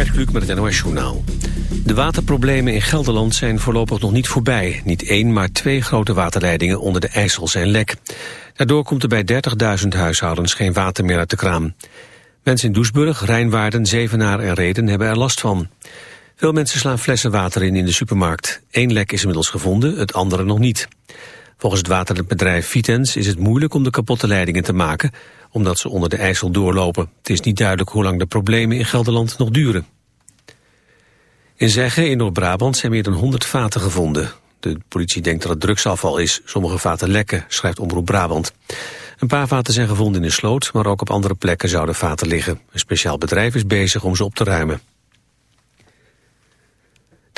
Gert Kluk met het NOS Journaal. De waterproblemen in Gelderland zijn voorlopig nog niet voorbij. Niet één, maar twee grote waterleidingen onder de IJssel zijn lek. Daardoor komt er bij 30.000 huishoudens geen water meer uit de kraan. Mensen in Doesburg, Rijnwaarden, Zevenaar en Reden hebben er last van. Veel mensen slaan flessen water in in de supermarkt. Eén lek is inmiddels gevonden, het andere nog niet. Volgens het waterbedrijf Vitens is het moeilijk om de kapotte leidingen te maken, omdat ze onder de IJssel doorlopen. Het is niet duidelijk hoe lang de problemen in Gelderland nog duren. In Zeggen in Noord-Brabant zijn meer dan 100 vaten gevonden. De politie denkt dat het drugsafval is. Sommige vaten lekken, schrijft Omroep Brabant. Een paar vaten zijn gevonden in een sloot, maar ook op andere plekken zouden vaten liggen. Een speciaal bedrijf is bezig om ze op te ruimen.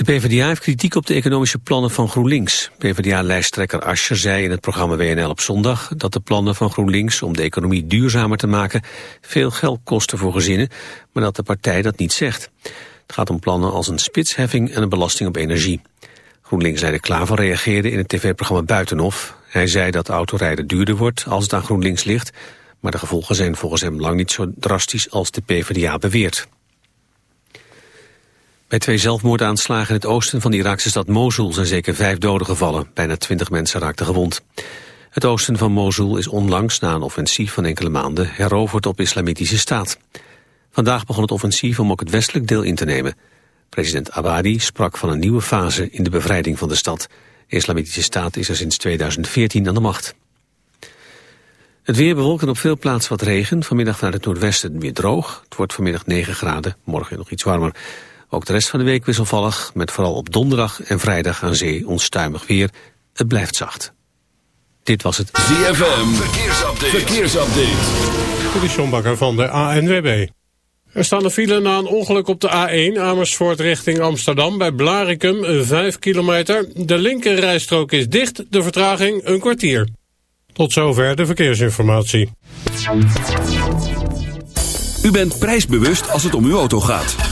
De PvdA heeft kritiek op de economische plannen van GroenLinks. PvdA-lijsttrekker Ascher zei in het programma WNL op zondag... dat de plannen van GroenLinks om de economie duurzamer te maken... veel geld kosten voor gezinnen, maar dat de partij dat niet zegt. Het gaat om plannen als een spitsheffing en een belasting op energie. GroenLinks-leider Klaver reageerde in het tv-programma Buitenhof. Hij zei dat autorijden duurder wordt als het aan GroenLinks ligt... maar de gevolgen zijn volgens hem lang niet zo drastisch als de PvdA beweert. Bij twee zelfmoordaanslagen in het oosten van de Iraakse stad Mosul zijn zeker vijf doden gevallen. Bijna twintig mensen raakten gewond. Het oosten van Mosul is onlangs, na een offensief van enkele maanden, heroverd op islamitische staat. Vandaag begon het offensief om ook het westelijk deel in te nemen. President Abadi sprak van een nieuwe fase in de bevrijding van de stad. De islamitische staat is er sinds 2014 aan de macht. Het weer bewolkt en op veel plaatsen wat regen. Vanmiddag vanuit het noordwesten weer droog. Het wordt vanmiddag 9 graden, morgen nog iets warmer. Ook de rest van de week wisselvallig, met vooral op donderdag en vrijdag aan zee onstuimig weer. Het blijft zacht. Dit was het ZFM Verkeersupdate. Verkeersupdate. Dit is John Bakker van de ANWB. Er staan een file na een ongeluk op de A1 Amersfoort richting Amsterdam bij Blarikum 5 kilometer. De linkerrijstrook is dicht, de vertraging een kwartier. Tot zover de verkeersinformatie. U bent prijsbewust als het om uw auto gaat.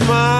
smile.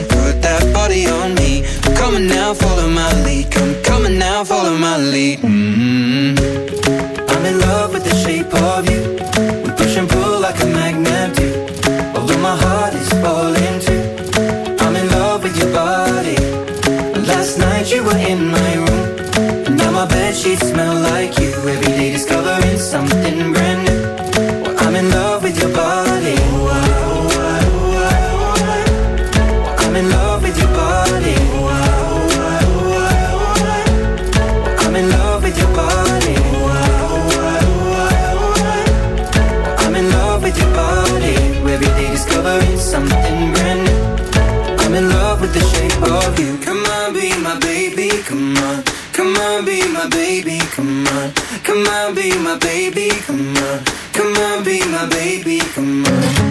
baby, come on.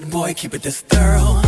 good boy, keep it this thorough.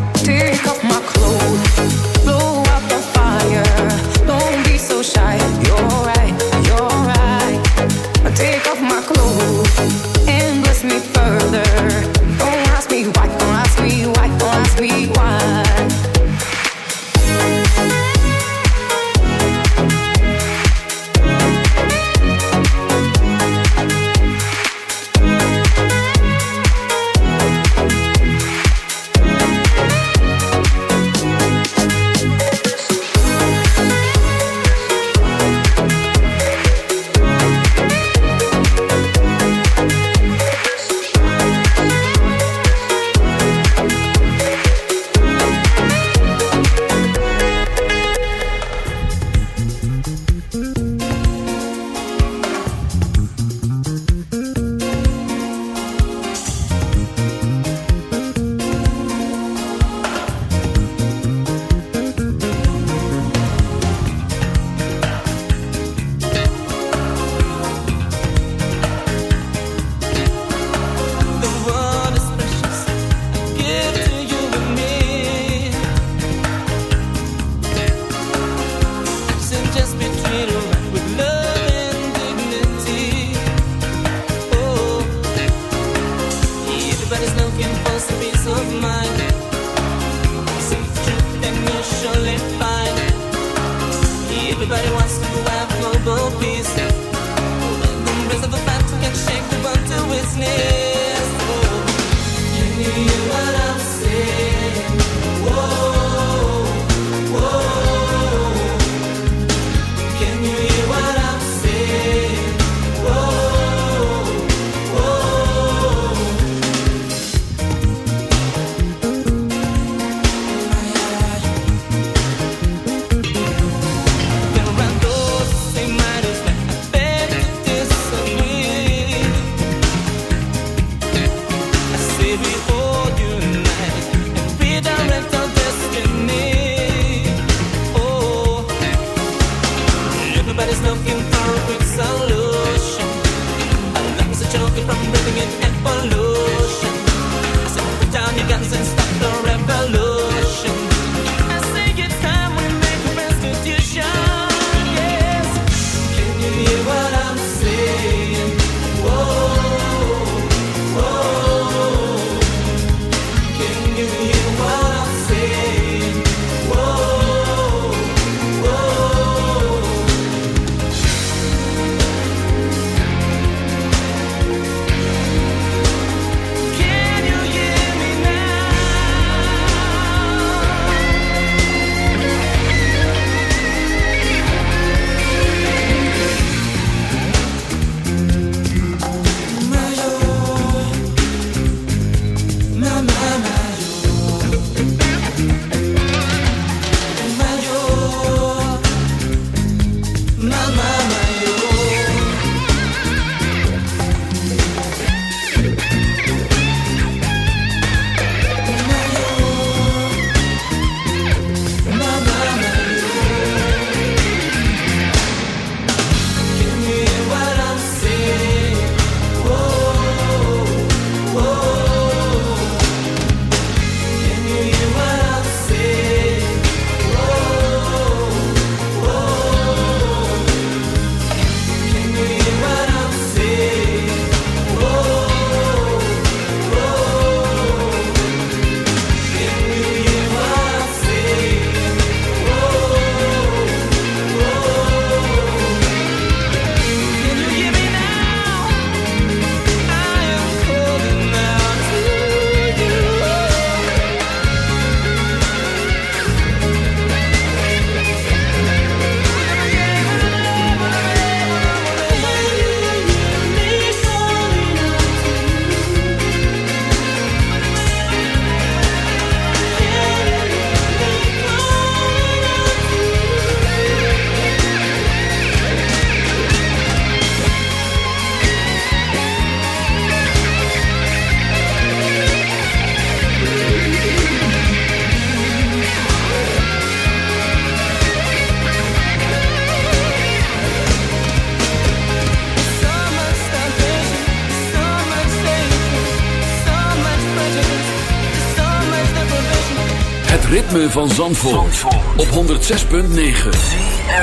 ritme van Zandvoort, Zandvoort. op 106.9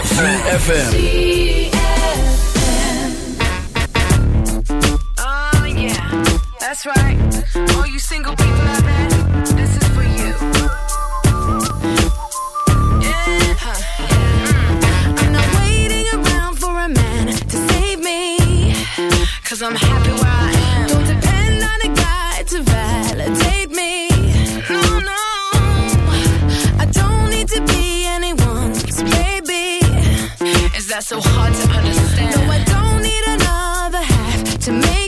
CFFM Oh yeah, that's right. All you single people so hard to understand. No, I don't need another half to make.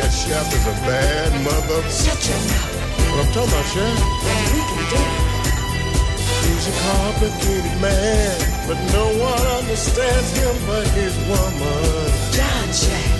that Shaft is a bad mother. Shut your mouth. What I'm talking about, Shaft? We can do it. He's a complicated man, but no one understands him but his woman. John Shaft.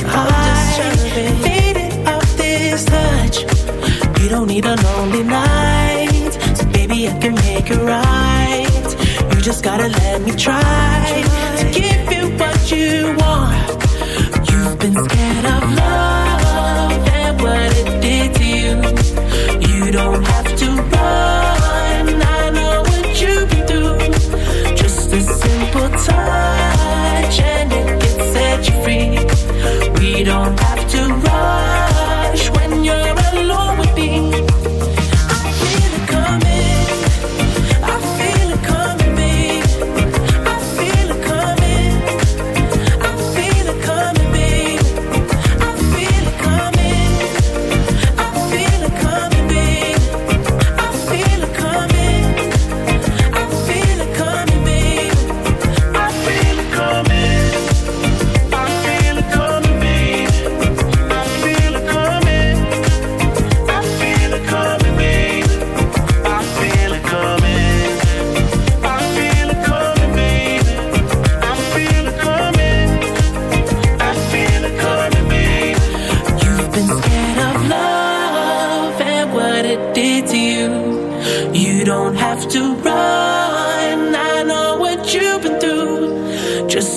much. I'm deserving. Faded off this touch. You don't need a lonely night. So baby, I can make it right. You just gotta let me try.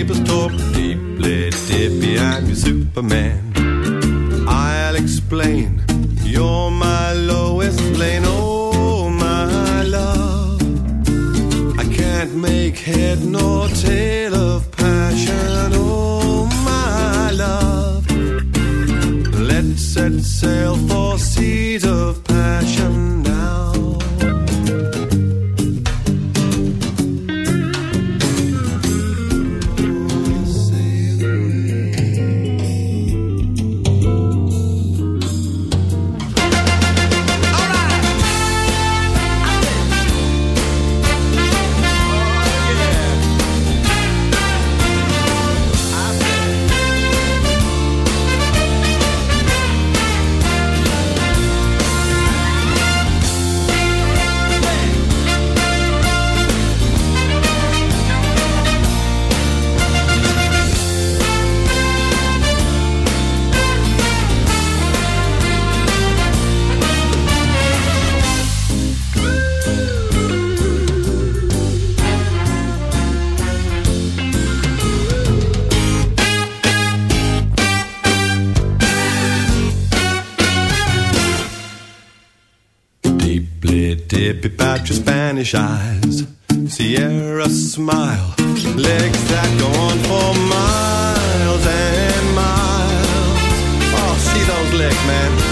The neighbors Dip about your Spanish eyes. Sierra smile. Legs that go on for miles and miles. Oh, see those legs, man.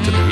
To Tahiti.